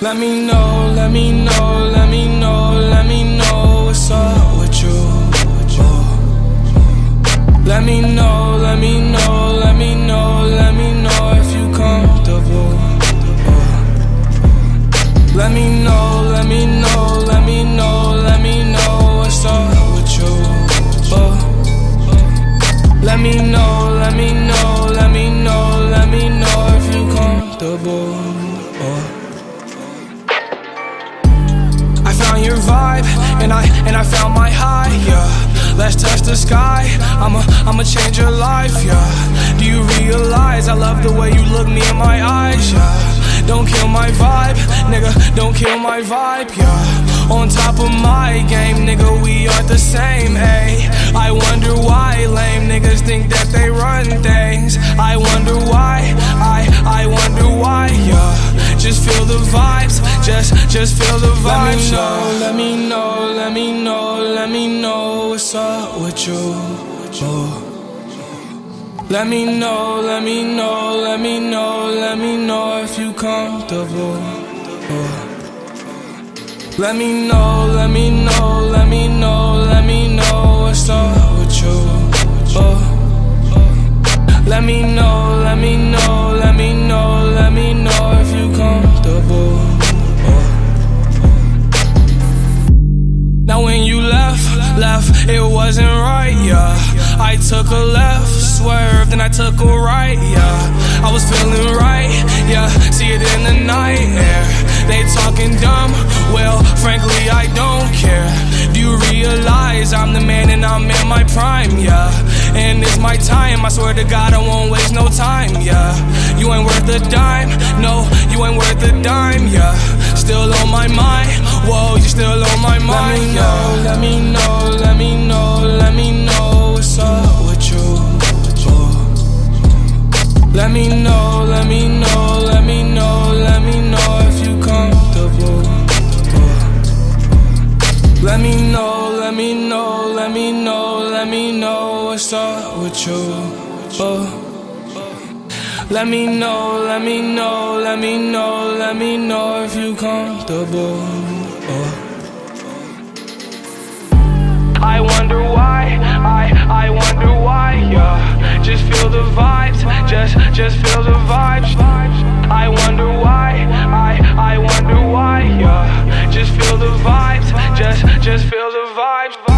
Let me know, let me know, let me know, let me know what's up Found your vibe, and I and I found my high, yeah. Let's touch the sky. I'ma I'ma change your life, yeah. Do you realize I love the way you look me in my eyes, yeah. Don't kill my vibe, nigga. Don't kill my vibe, yeah. On top of my game, nigga, we are the same, ayy. I wonder why the vibes, just just feel the vibes. Let me know, let me know, let me know, let me know what's up with you. Oh. Let me know, let me know, let me know, let me know if you comfortable. Oh. Let me know, let me know, let me know, left, it wasn't right, yeah. I took a left, swerved, and I took a right, yeah. I was feeling right, yeah. See it in the night air. They talking dumb, well, frankly, I don't care. Do you realize I'm the man and I'm in my prime, yeah? And it's my time, I swear to God, I won't waste no time, yeah. You ain't worth a dime, no, you ain't worth a dime, yeah. Still on my mind, whoa, you still on my mind, yeah. Let me know, let me know, let me know what's up with you. Oh. Let me know, let me know, let me know, let me know if you comfortable. Oh. I wonder why, I, I wonder why, yeah. Just feel the vibes, just, just feel the vibes. I wonder why, I, I wonder why, yeah. Just feel the vibes, just, just feel the vibes.